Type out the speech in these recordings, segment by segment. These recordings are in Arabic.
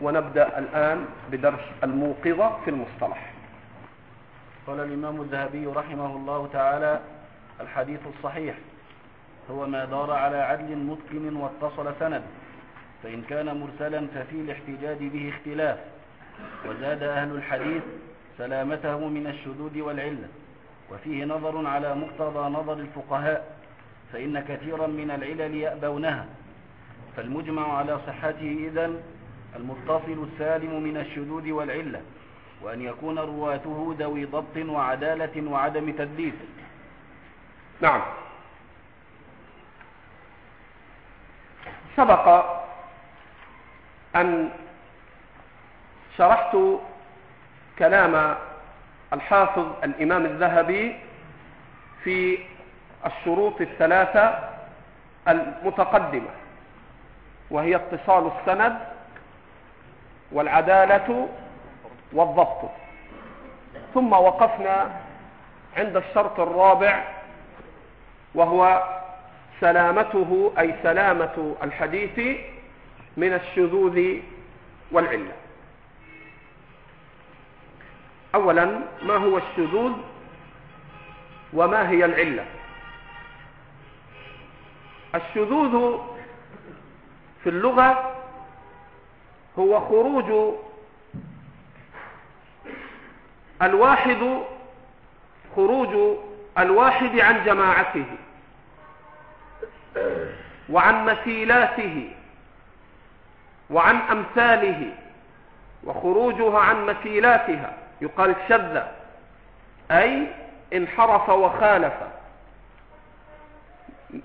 ونبدأ الآن بدرس الموقظة في المصطلح. قال الإمام الذهبي رحمه الله تعالى الحديث الصحيح. هو ما دار على عدل متقن واتصل سند فإن كان مرسلا ففي الاحتجاج به اختلاف. وزاد أهل الحديث سلامته من الشذوذ والعلة. وفيه نظر على مقتضى نظر الفقهاء فإن كثيرا من العلل يأبونها. فالمجمع على صحته إذن المتصل السالم من الشذوذ والعلة وأن يكون رواته ذوي ضبط وعدالة وعدم تدليس. نعم. سبق أن شرحت كلام الحافظ الإمام الذهبي في الشروط الثلاثة المتقدمة وهي اتصال السند والعدالة والضبط. ثم وقفنا عند الشرط الرابع وهو سلامته أي سلامة الحديث من الشذوذ والعلة. أولا ما هو الشذوذ وما هي العلة؟ الشذوذ في اللغة هو خروج الواحد خروج الواحد عن جماعته وعن مثيلاته وعن أمثاله وخروجها عن مثيلاتها. يقال شذ أي انحرف وخالف.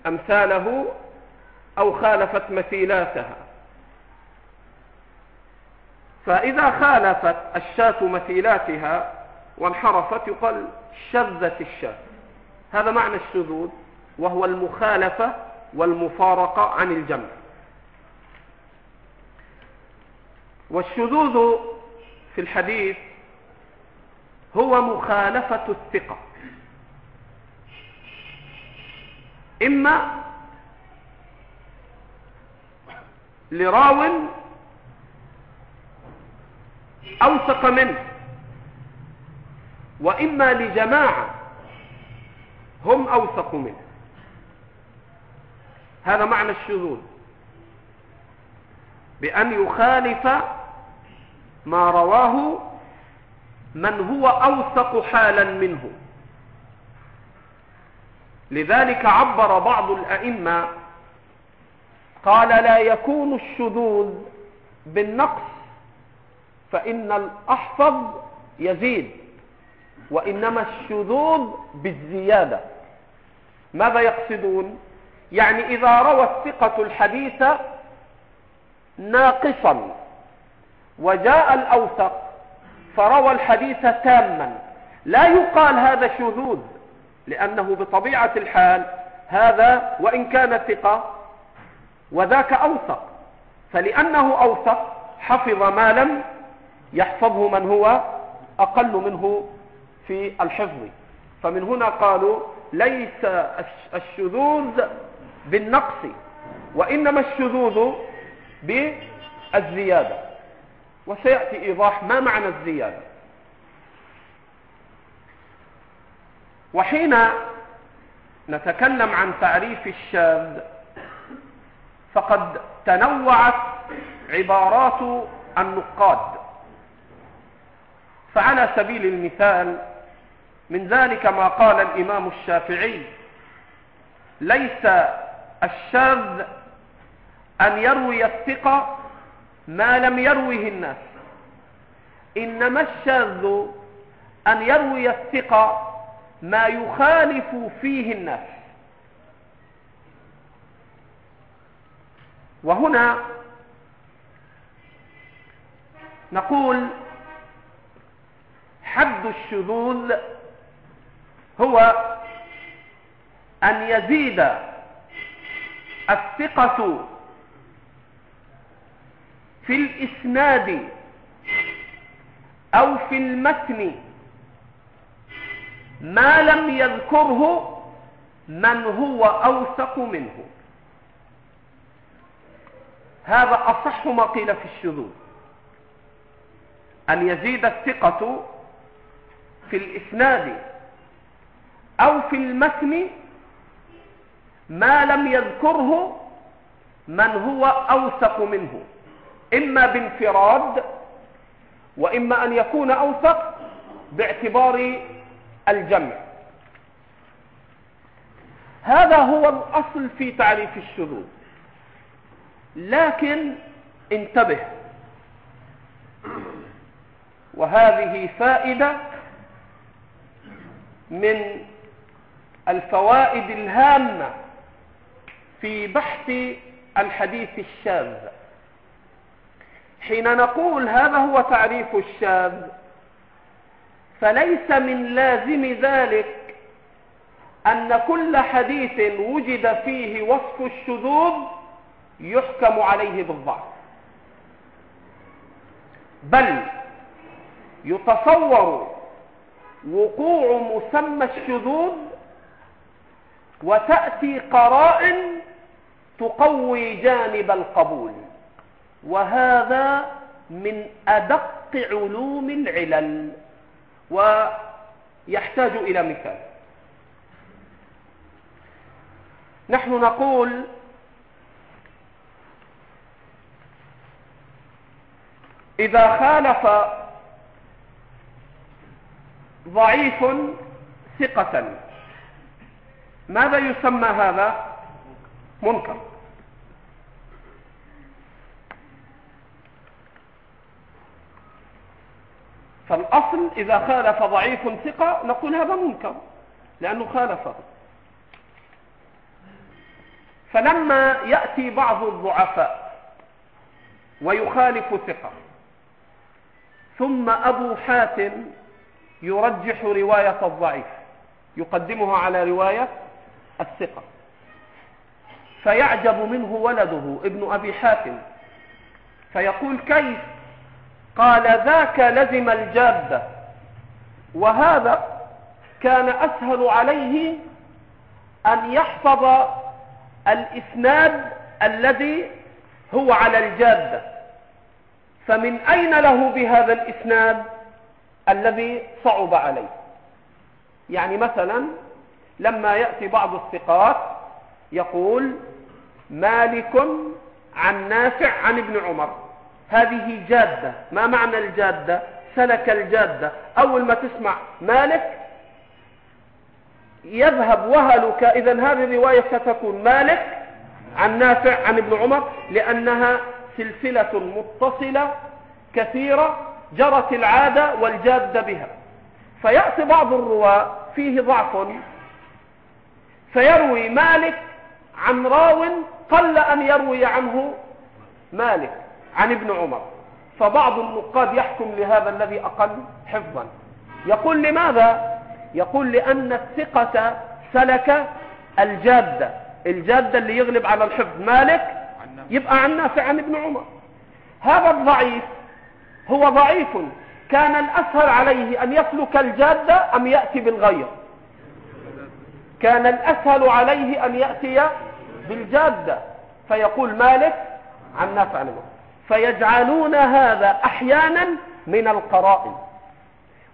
أمثاله أو خالفت مثيلاتها. فإذا خالفت الشاة مثيلاتها وانحرفت يقال شذت الشاة. هذا معنى الشذوذ وهو المخالفة والمفارقة عن الجمع. والشذوذ في الحديث هو مخالفة الثقة. إما لراو أوثق منه. وإما لجماعة هم أوثق منه. هذا معنى الشذوذ. بأن يخالف ما رواه من هو أوثق حالا منه. لذلك عبر بعض الأئمة قال لا يكون الشذوذ بالنقص فإن الأحفظ يزيد وإنما الشذوذ بالزيادة. ماذا يقصدون؟ يعني إذا روى الثقة الحديث ناقصا وجاء الأوثق فروى الحديث تاما لا يقال هذا شذوذ لأنه بطبيعة الحال هذا وإن كان ثقة وذاك أوثق. فلأنه أوثق حفظ ما لم يحفظه من هو أقل منه في الحفظ. فمن هنا قالوا ليس الشذوذ بالنقص وإنما الشذوذ بالزيادة. وسيأتي إيضاح ما معنى الزيادة. وحين نتكلم عن تعريف الشاذ فقد تنوعت عبارات النقاد. فعلى سبيل المثال من ذلك ما قال الإمام الشافعي ليس الشاذ أن يروي الثقة ما لم يروه الناس. إنما الشاذ أن يروي الثقة ما يخالف فيه الناس. وهنا نقول حد الشذوذ هو أن يزيد الثقة في الإسناد أو في المتن ما لم يذكره من هو أوثق منه. هذا أصح ما قيل في الشذوذ. أن يزيد الثقة في الإسناد أو في المتن ما لم يذكره من هو أوثق منه إما بانفراد وإما أن يكون أوثق باعتبار الجمع. هذا هو الأصل في تعريف الشذوذ. لكن انتبه وهذه فائدة من الفوائد الهامة في بحث الحديث الشاذ. حين نقول هذا هو تعريف الشاذ فليس من لازم ذلك أن كل حديث وجد فيه وصف الشذوذ يحكم عليه بالضعف. بل يتصور وقوع مسمى الشذوذ وتأتي قرائن تقوي جانب القبول وهذا من أدق علوم العلل ويحتاج إلى مثال. نحن نقول إذا خالف ضعيف ثقة. ماذا يسمى هذا؟ منكر. فالأصل إذا خالف ضعيف ثقة نقول هذا منكر لأنه خالفه. فلما يأتي بعض الضعفاء ويخالف ثقة ثم أبو حاتم يرجح رواية الضعيف يقدمها على رواية الثقة. فيعجب منه ولده ابن أبي حاتم فيقول كيف؟ قال ذاك لزم الجادة وهذا كان أسهل عليه أن يحفظ الإسناد الذي هو على الجادة فمن أين له بهذا الإسناد؟ الذي صعب عليه. يعني مثلا لما يأتي بعض الثقات يقول مالك عن نافع عن ابن عمر. هذه جادة. ما معنى الجادة؟ سلك الجادة. أول ما تسمع مالك يذهب وهلك. إذا هذه الرواية ستكون مالك عن نافع عن ابن عمر لأنها سلسلة متصلة كثيرة جرت العادة والجادة بها. فيأتي بعض الرواة فيه ضعف. فيروي مالك عن راو قل أن يروي عنه مالك عن ابن عمر. فبعض النقاد يحكم لهذا الذي أقل حفظا. يقول لماذا؟ يقول لأن الثقة سلك الجادة. الجادة اللي يغلب على الحفظ مالك يبقى عن نافع عن ابن عمر. هذا الضعيف هو ضعيف. كان الأسهل عليه أن يسلك الجادة أم يأتي بالغير؟ كان الأسهل عليه أن يأتي بالجادة فيقول مالك عن نافع عن ابن فيجعلون هذا أحيانا من القرائن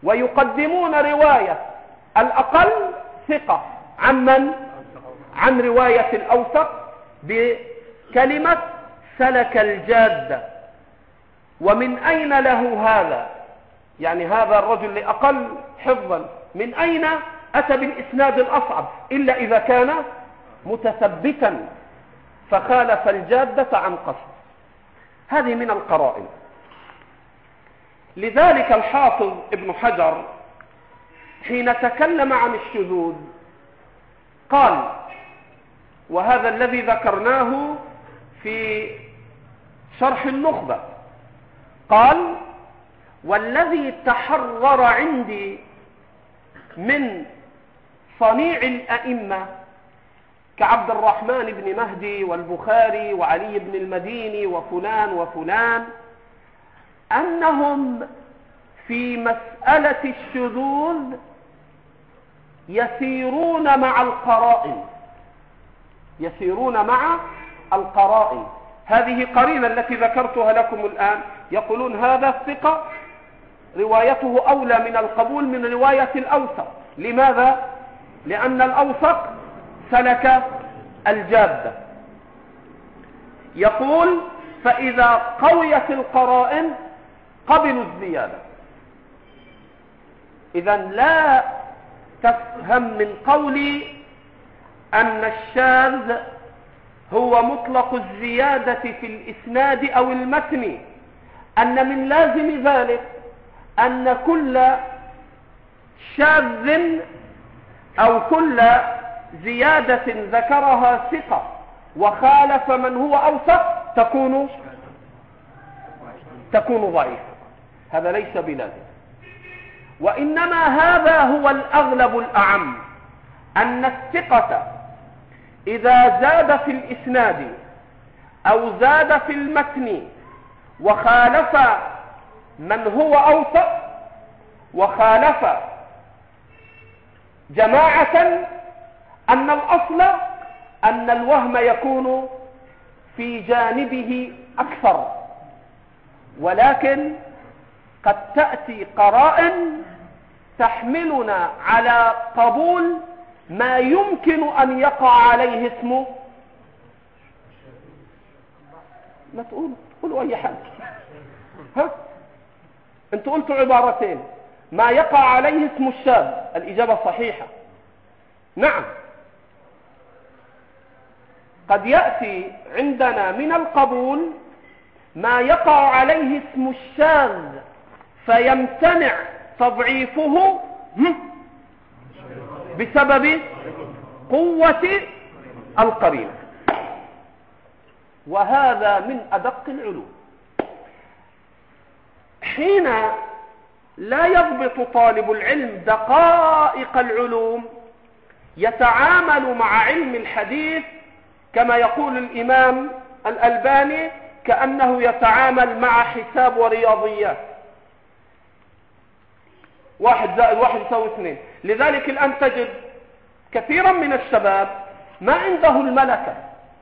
ويقدمون رواية الأقل ثقة. عن من؟ عن رواية الأوثق بكلمة سلك الجادة ومن أين له هذا؟ يعني هذا الرجل لأقل حفظا. من أين أتى بالإسناد الأصعب؟ إلا إذا كان متثبتا. فخالف الجادة عن قصد. هذه من القرائن. لذلك الحافظ ابن حجر حين تكلم عن الشذوذ قال وهذا الذي ذكرناه في شرح النخبة. قال والذي تحرر عندي من صنيع الأئمة كعبد الرحمن بن مهدي والبخاري وعلي بن المديني وفلان وفلان أنهم في مسألة الشذوذ يسيرون مع القرائن يسيرون مع القرائن. هذه قرينة التي ذكرتها لكم الآن يقولون هذا الثقة روايته أولى من القبول من رواية الأوثق. لماذا؟ لأن الأوثق سلك الجادة يقول فإذا قويت القرائن قبلوا الزيادة. إذا لا تفهم من قولي أن الشاذ هو مطلق الزيادة في الإسناد أو المتن. أن من لازم ذلك أن كل شاذ أو كل زيادة ذكرها ثقة وخالف من هو أوثق تكون تكون ضعيفة. هذا ليس بلازم. وإنما هذا هو الأغلب الأعم أن الثقة إذا زاد في الإسناد أو زاد في المتن وخالف من هو أوثق وخالف جماعة أن الأصل أن الوهم يكون في جانبه أكثر ولكن قد تأتي قرائن تحملنا على قبول ما يمكن أن يقع عليه اسمه ما تقولوا قولوا أي حاجة ها؟ أنتوا قلتوا عبارتين. ما يقع عليه اسم الشاذ الإجابة صحيحة. نعم. قد يأتي عندنا من القبول ما يقع عليه اسم الشاذ فيمتنع تضعيفه. بسبب قوة القرينة وهذا من أدق العلوم. حين لا يضبط طالب العلم دقائق العلوم يتعامل مع علم الحديث كما يقول الإمام الألباني كأنه يتعامل مع حساب ورياضيات. واحد زائد واحد يساوي اثنين. لذلك الآن تجد كثيرا من الشباب ما عنده الملكة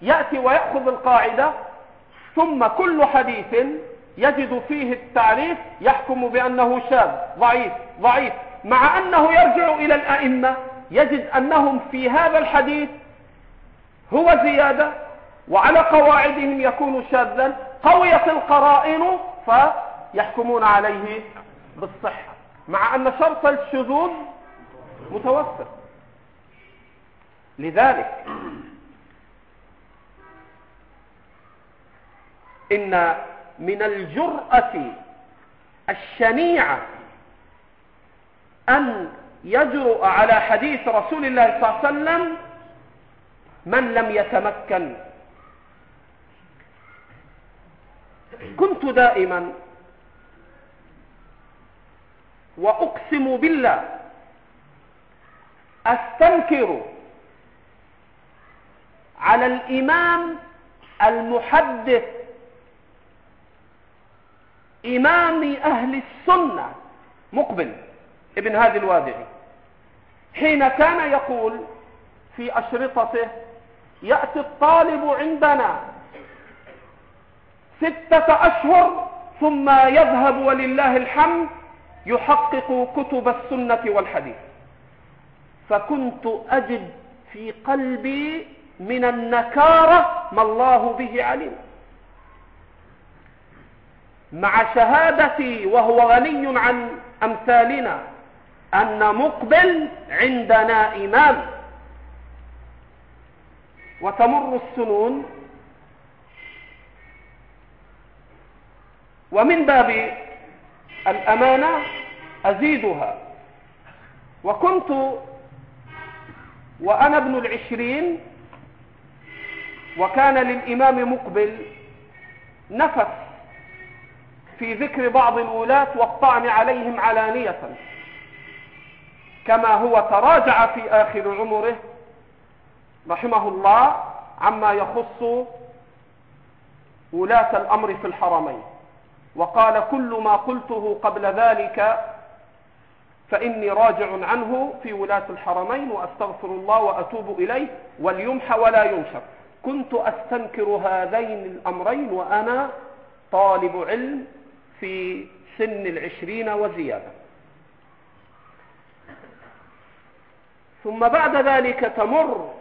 يأتي ويأخذ القاعدة ثم كل حديث يجد فيه التعريف يحكم بأنه شاذ ضعيف ضعيف مع أنه يرجع إلى الأئمة يجد أنهم في هذا الحديث هو زيادة وعلى قواعدهم يكون شاذا قويت القرائن فيحكمون عليه بالصحة مع أن شرط الشذوذ متوفر. لذلك إن من الجرأة الشنيعة أن يجرؤ على حديث رسول الله صلى الله عليه وسلم من لم يتمكن. كنت دائما وأقسم بالله أستنكر على الإمام المحدث إمام أهل السنة مقبل ابن هادي الوادعي حين كان يقول في أشرطته يأتي الطالب عندنا ستة أشهر ثم يذهب ولله الحمد يحقق كتب السنة والحديث. فكنت أجد في قلبي من النكارة ما الله به عليم. مع شهادتي وهو غني عن أمثالنا أن مقبل عندنا إمام. وتمر السنون. ومن باب الأمانة أزيدها. وكنت وأنا ابن العشرين وكان للإمام مقبل نفس في ذكر بعض الولاة والطعن عليهم علانية كما هو تراجع في آخر عمره رحمه الله عما يخص ولاة الأمر في الحرمين. وقال كل ما قلته قبل ذلك فإني راجع عنه في ولاة الحرمين وأستغفر الله وأتوب إليه وليمحى ولا ينشر. كنت أستنكر هذين الأمرين وأنا طالب علم في سن العشرين وزيادة. ثم بعد ذلك تمر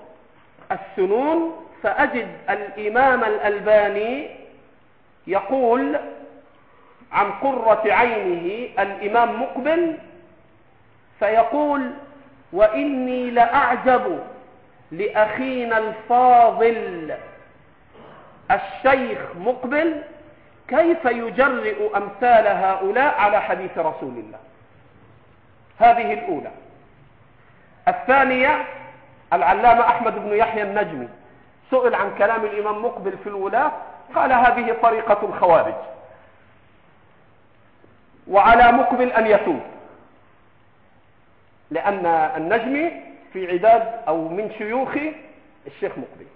السنون فأجد الإمام الألباني يقول عن قرة عينه الإمام مقبل فيقول وإني لأعجب لأخينا الفاضل الشيخ مقبل كيف يجرئ أمثال هؤلاء على حديث رسول الله. هذه الأولى. الثانية العلامة أحمد بن يحيى النجمي سئل عن كلام الإمام مقبل في الولاة قال هذه طريقة الخوارج. وعلى مقبل أن يتوب. لأن النجمي في عداد أو من شيوخ الشيخ مقبل.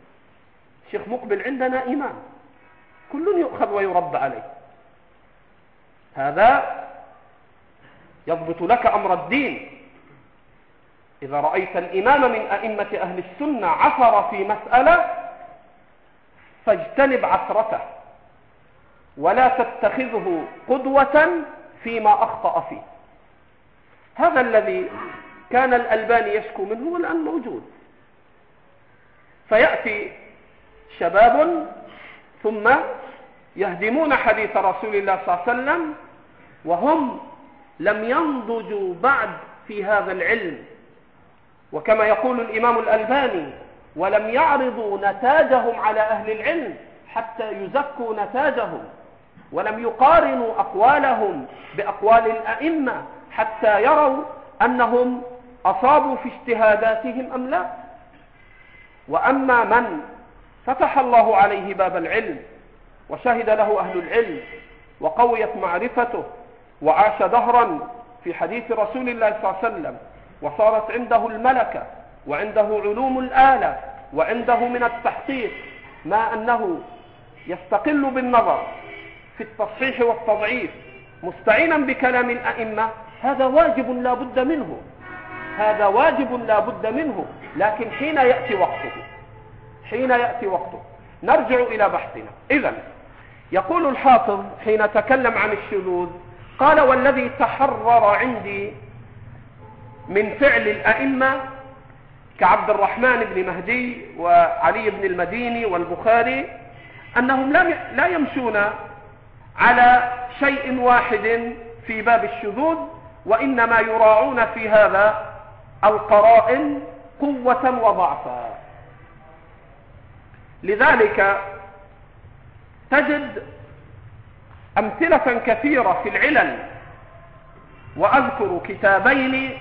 الشيخ مقبل عندنا إمام. كل يؤخذ ويرد عليه. هذا يضبط لك أمر الدين. إذا رأيت الإمام من أئمة أهل السنة عثر في مسألة فاجتنب عثرته. ولا تتخذه قدوة فيما أخطأ فيه. هذا الذي كان الألباني يشكو منه والآن موجود. فيأتي شباب ثم يهدمون حديث رسول الله صلى الله عليه وسلم وهم لم ينضجوا بعد في هذا العلم. وكما يقول الإمام الألباني ولم يعرضوا نتاجهم على أهل العلم حتى يزكوا نتاجهم ولم يقارنوا أقوالهم بأقوال الأئمة حتى يروا أنهم أصابوا في اجتهاداتهم أم لا. وأما من فتح الله عليه باب العلم وشهد له أهل العلم وقويت معرفته وعاش دهرا في حديث رسول الله صلى الله عليه وسلم وصارت عنده الملكة وعنده علوم الآلة وعنده من التحقيق ما أنه يستقل بالنظر في التصحيح والتضعيف مستعينا بكلام الأئمة هذا واجب لا بد منه. هذا واجب لا بد منه. لكن حين يأتي وقته حين يأتي وقته نرجع إلى بحثنا. إذا يقول الحافظ حين تكلم عن الشذوذ قال والذي تحرر عندي من فعل الأئمة كعبد الرحمن بن مهدي وعلي بن المديني والبخاري أنهم لا يمشون على شيء واحد في باب الشذوذ وإنما يراعون في هذا القرائن قوة وضعفا. لذلك تجد أمثلة كثيرة في العلل وأذكر كتابين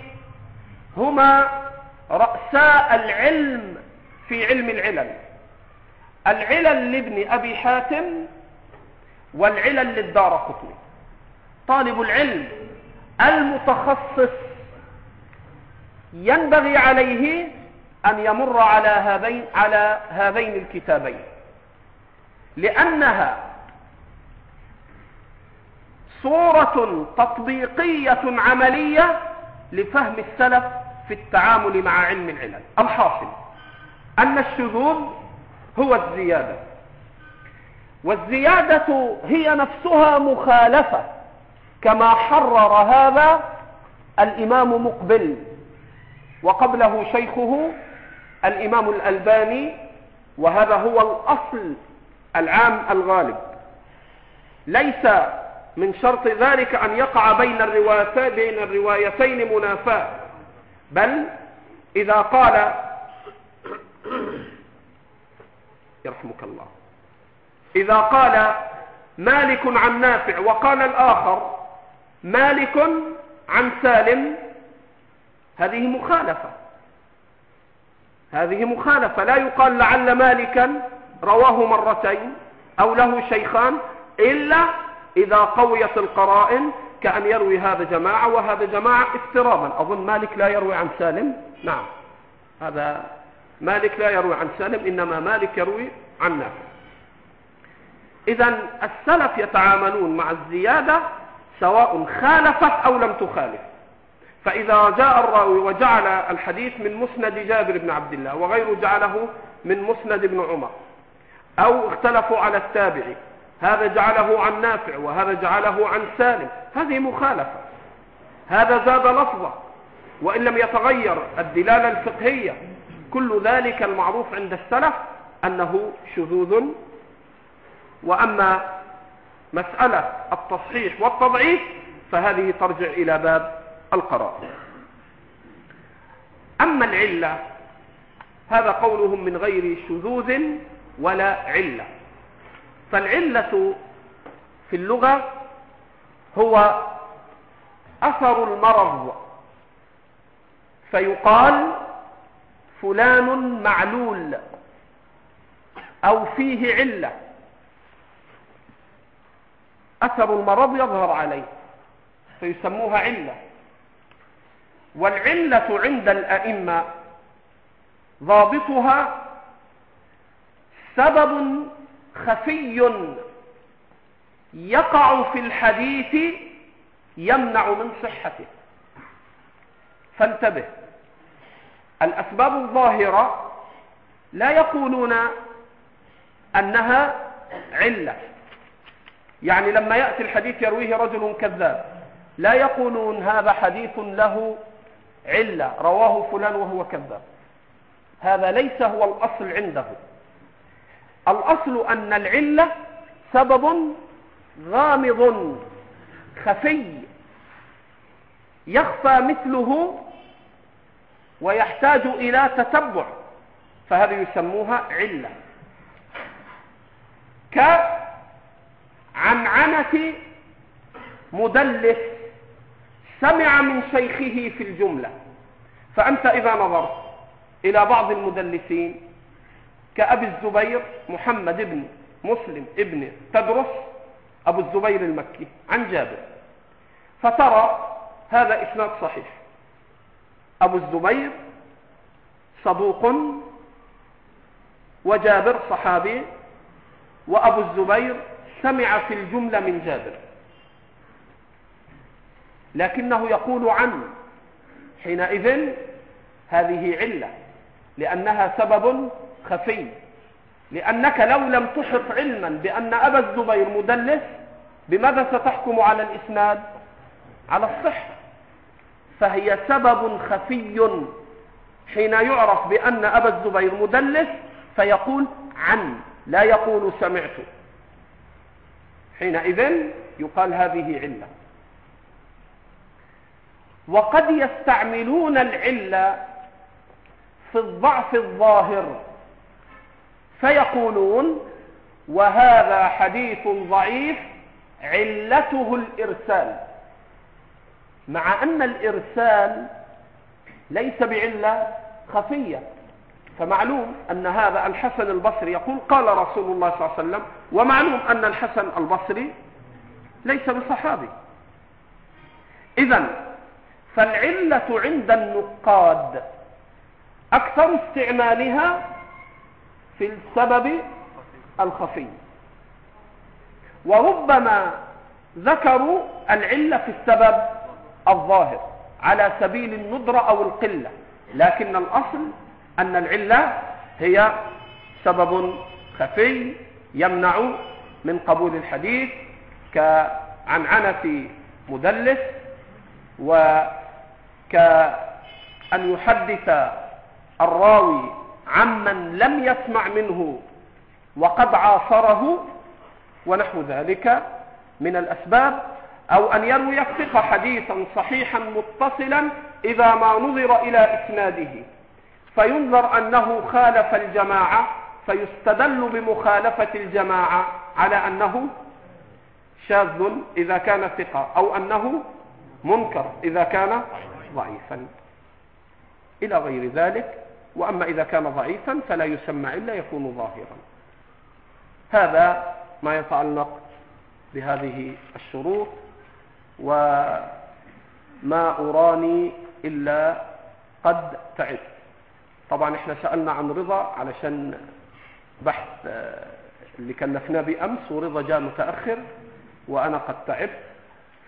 هما رأساء العلم في علم العلل. العلل لابن أبي حاتم والعلل للدار قطني. طالب العلم المتخصص ينبغي عليه أن يمر على هذين, على هذين الكتابين. لأنها صورة تطبيقية عملية لفهم السلف في التعامل مع علم العلل. الحاصل أن الشذوذ هو الزيادة. والزيادة هي نفسها مخالفة كما حرر هذا الإمام مقبل وقبله شيخه الإمام الألباني وهذا هو الأصل العام الغالب. ليس من شرط ذلك أن يقع بين الروايتين, منافاة بل إذا قال يرحمك الله إذا قال مالك عن نافع وقال الآخر مالك عن سالم. هذه مخالفة. هذه مخالفة. لا يقال لعل مالكا رواه مرتين أو له شيخان إلا إذا قويت القرائن كأن يروي هذا جماعة وهذا جماعة افتراضا. أظن مالك لا يروي عن سالم. نعم. هذا مالك لا يروي عن سالم إنما مالك يروي عن نافع. إذا السلف يتعاملون مع الزيادة سواء خالفت أو لم تخالف. فإذا جاء الراوي وجعل الحديث من مسند جابر بن عبد الله وغيره جعله من مسند ابن عمر. أو اختلفوا على التابع. هذا جعله عن نافع وهذا جعله عن سالم. هذه مخالفة. هذا زاد لفظة. وإن لم يتغير الدلالة الفقهية. كل ذلك المعروف عند السلف أنه شذوذ. وأما مسألة التصحيح والتضعيف فهذه ترجع إلى باب القراء أما العلة هذا قولهم من غير شذوذ ولا علة. فالعلة في اللغة هو أثر المرض فيقال فلان معلول أو فيه علة. أثر المرض يظهر عليه فيسموها علة. والعلة عند الأئمة ضابطها سبب خفي يقع في الحديث يمنع من صحته. فانتبه الأسباب الظاهرة لا يقولون أنها علة. يعني لما يأتي الحديث يرويه رجل كذاب لا يقولون هذا حديث له علة رواه فلان وهو كذاب. هذا ليس هو الأصل عنده. الأصل أن العلة سبب غامض خفي يخفى مثله ويحتاج إلى تتبع فهذه يسموها علة. كعنعنة مدلس سمع من شيخه في الجملة. فأنت إذا نظرت إلى بعض المدلسين كأبي الزبير محمد بن مسلم ابن تدرس أبو الزبير المكي عن جابر. فترى هذا إسناد صحيح. أبو الزبير صدوق وجابر صحابي وأبو الزبير سمع في الجملة من جابر. لكنه يقول عن حينئذ هذه علة لأنها سبب خفي لأنك لو لم تحط علما بأن أبا الزبير مدلس بماذا ستحكم على الإسناد؟ على الصحة. فهي سبب خفي حين يعرف بأن أبا الزبير مدلس فيقول عن لا يقول سمعت. حينئذ يقال هذه علة. وقد يستعملون العلة في الضعف الظاهر. فيقولون وهذا حديث ضعيف علته الإرسال. مع أن الإرسال ليس بعلة خفية. فمعلوم أن هذا الحسن البصري يقول قال رسول الله صلى الله عليه وسلم ومعلوم أن الحسن البصري ليس بصحابي. إذا فالعلة عند النقاد أكثر استعمالها في السبب الخفي. وربما ذكروا العلة في السبب الظاهر على سبيل الندرة أو القلة لكن الأصل أن العلة هي سبب خفي يمنع من قبول الحديث كعنعنة مدلس وكأن يحدث الراوي عمن لم يسمع منه وقد عاصره ونحو ذلك من الأسباب أو أن يروي الثقة حديثا صحيحا متصلا إذا ما نظر إلى إسناده. فينظر أنه خالف الجماعة فيستدل بمخالفة الجماعة على أنه شاذ إذا كان ثقة أو أنه منكر إذا كان ضعيفا. إلى غير ذلك وأما إذا كان ضعيفا فلا يسمى إلا يكون ظاهرا. هذا ما يتعلق بهذه الشروط وما أراني إلا قد تعبت. طبعا إحنا سألنا عن رضا علشان بحث آه، اللي كلفناه بأمس ورضا جاء متأخر وأنا قد تعبت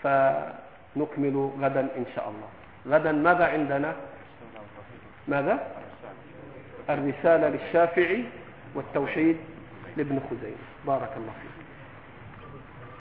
فنكمل غدا إن شاء الله. غدا ماذا عندنا؟ ماذا؟ الرسالة للشافعي والتوحيد لابن خزيمة. بارك الله فيك.